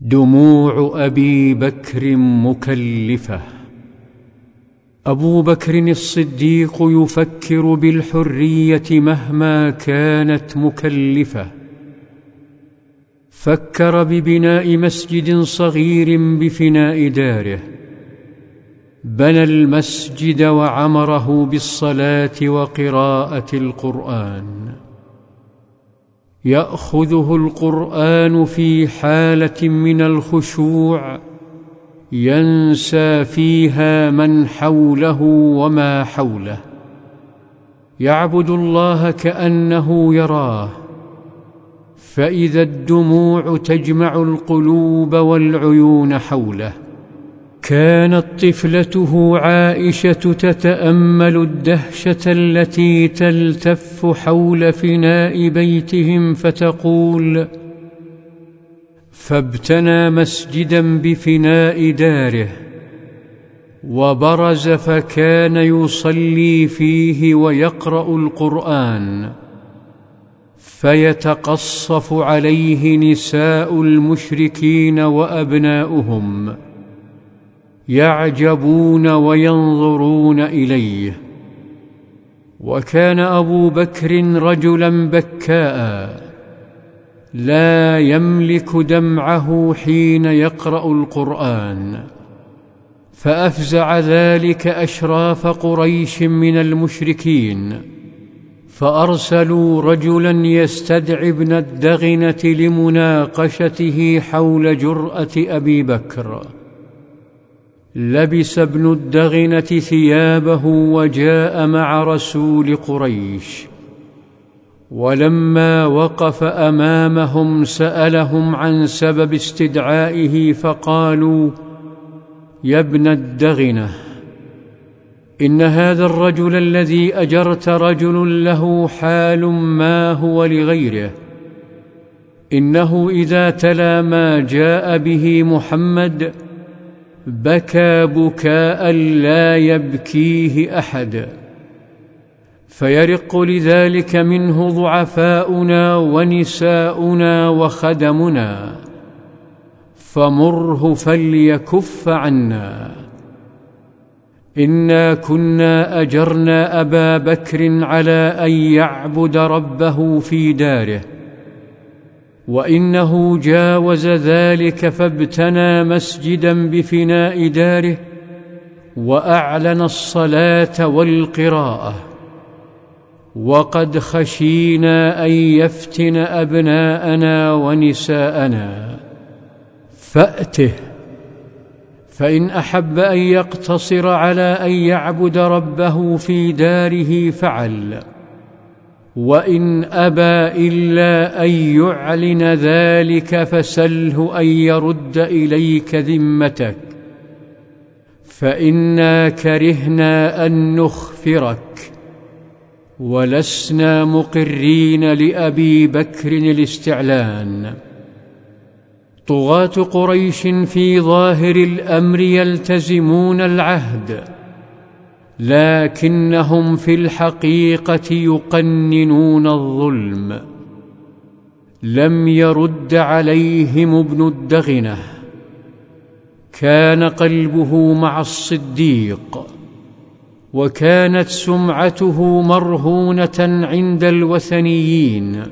دموع أبي بكر مكلفة. أبو بكر الصديق يفكر بالحرية مهما كانت مكلفة. فكر ببناء مسجد صغير بفناء داره. بنى المسجد وعمره بالصلاة وقراءة القرآن. يأخذه القرآن في حالة من الخشوع ينسى فيها من حوله وما حوله. يعبد الله كأنه يراه فإذا الدموع تجمع القلوب والعيون حوله. كانت طفلته عائشة تتأمل الدهشة التي تلتف حول فناء بيتهم فتقول فابتنى مسجدا بفناء داره وبرز فكان يصلي فيه ويقرأ القرآن فيتقصف عليه نساء المشركين وأبناؤهم. يعجبون وينظرون إليه. وكان أبو بكر رجلا بكاء لا يملك دمعه حين يقرأ القرآن. فأفزع ذلك أشراف قريش من المشركين. فأرسلوا رجلا يستدعي ابن الدغنة لمناقشته حول جرأة أبي بكر. لبس ابن الدغنة ثيابه وجاء مع رسول قريش. ولما وقف أمامهم سألهم عن سبب استدعائه فقالوا يا ابن الدغنة إن هذا الرجل الذي أجرت رجل له حال ما هو لغيره إنه إذا تلا ما جاء به محمد بكى بكاء لا يبكيه أحد. فيرق لذلك منه ضعفاؤنا ونساؤنا وخدمنا. فمره فليكف عنا. إنا كنا أجرنا أبا بكر على أن يعبد ربه في داره. وإنه جاوز ذلك فابتنى مسجدا بفناء داره وأعلن الصلاة والقراءة. وقد خشينا أن يفتن أبناءنا ونساءنا. فأته. فإن أحب أن يقتصر على أن يعبد ربه في داره فعل. وان ابى الا ان يعلن ذلك فسله ان يرد اليك ذمتك فانا كرهنا ان نخفرك ولسنا مقرين لابي بكر الاستعلان طغاه قريش في ظاهر الامر يلتزمون العهد لكنهم في الحقيقة يقننون الظلم. لم يرد عليهم ابن الدغنة. كان قلبه مع الصديق. وكانت سمعته مرهونة عند الوثنيين.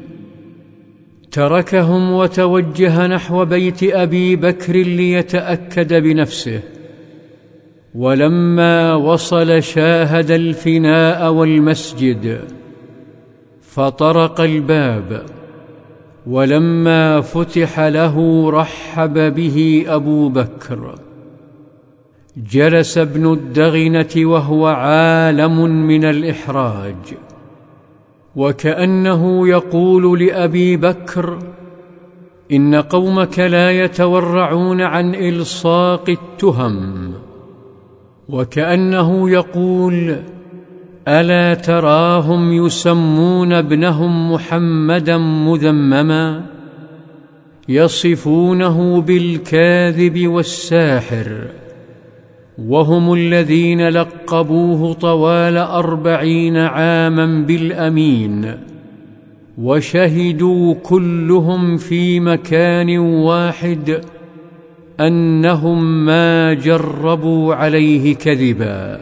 تركهم وتوجه نحو بيت أبي بكر ليتأكد بنفسه. ولما وصل شاهد الفناء والمسجد فطرق الباب ولما فتح له رحب به أبو بكر. جلس ابن الدغنة وهو عالم من الإحراج وكأنه يقول لأبي بكر إن قومك لا يتورعون عن إلصاق التهم. وكأنه يقول ألا تراهم يسمون ابنهم محمدا مذمما؟ يصفونه بالكاذب والساحر. وهم الذين لقبوه طوال أربعين عاما بالأمين. وشهدوا كلهم في مكان واحد أنهم ما جربوا عليه كذبا.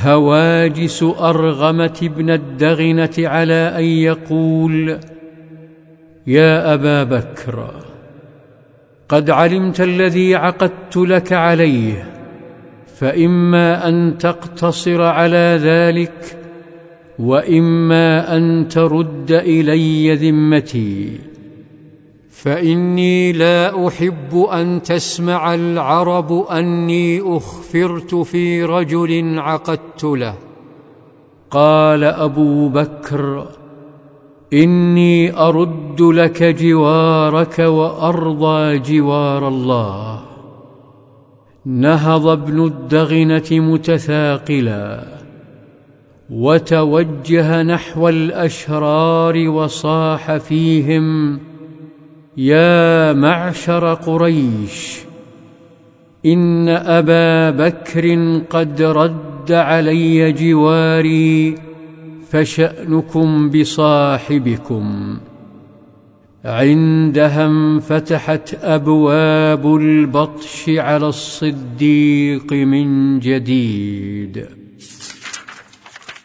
هواجس أرغمة بن الدغنة على أن يقول يا أبا بكر قد علمت الذي عقدت لك عليه فإما أن تقتصر على ذلك وإما أن ترد إلي ذمتي. فإني لا أحب أن تسمع العرب أني أخفرت في رجل عقدت له. قال أبو بكر إني أرد لك جوارك وأرضى جوار الله. نهض ابن الدغنة متثاقلا وتوجه نحو الأشرار وصاح فيهم يا معشر قريش إن أبا بكر قد رد علي جواري فشأنكم بصاحبكم. عندها انفتحت أبواب البطش على الصديق من جديد.